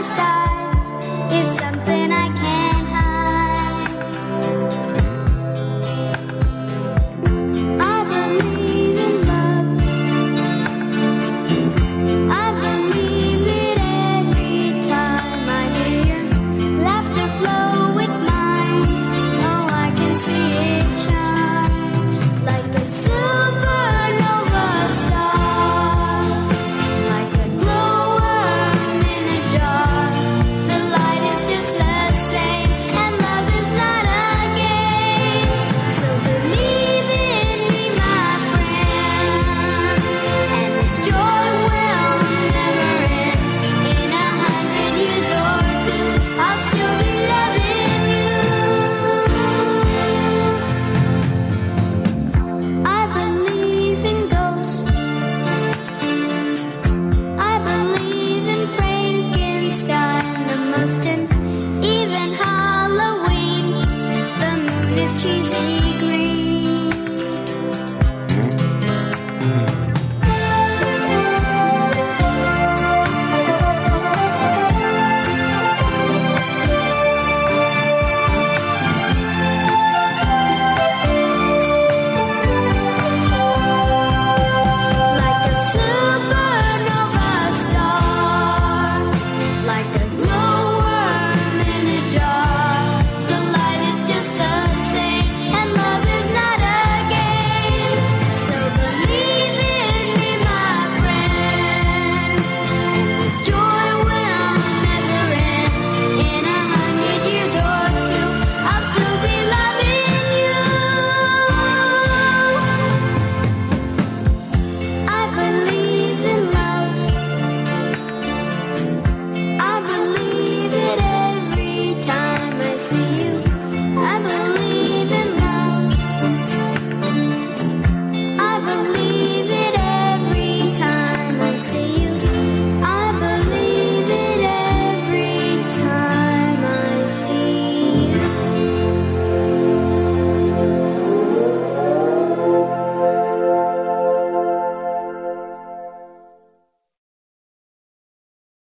pasar. You.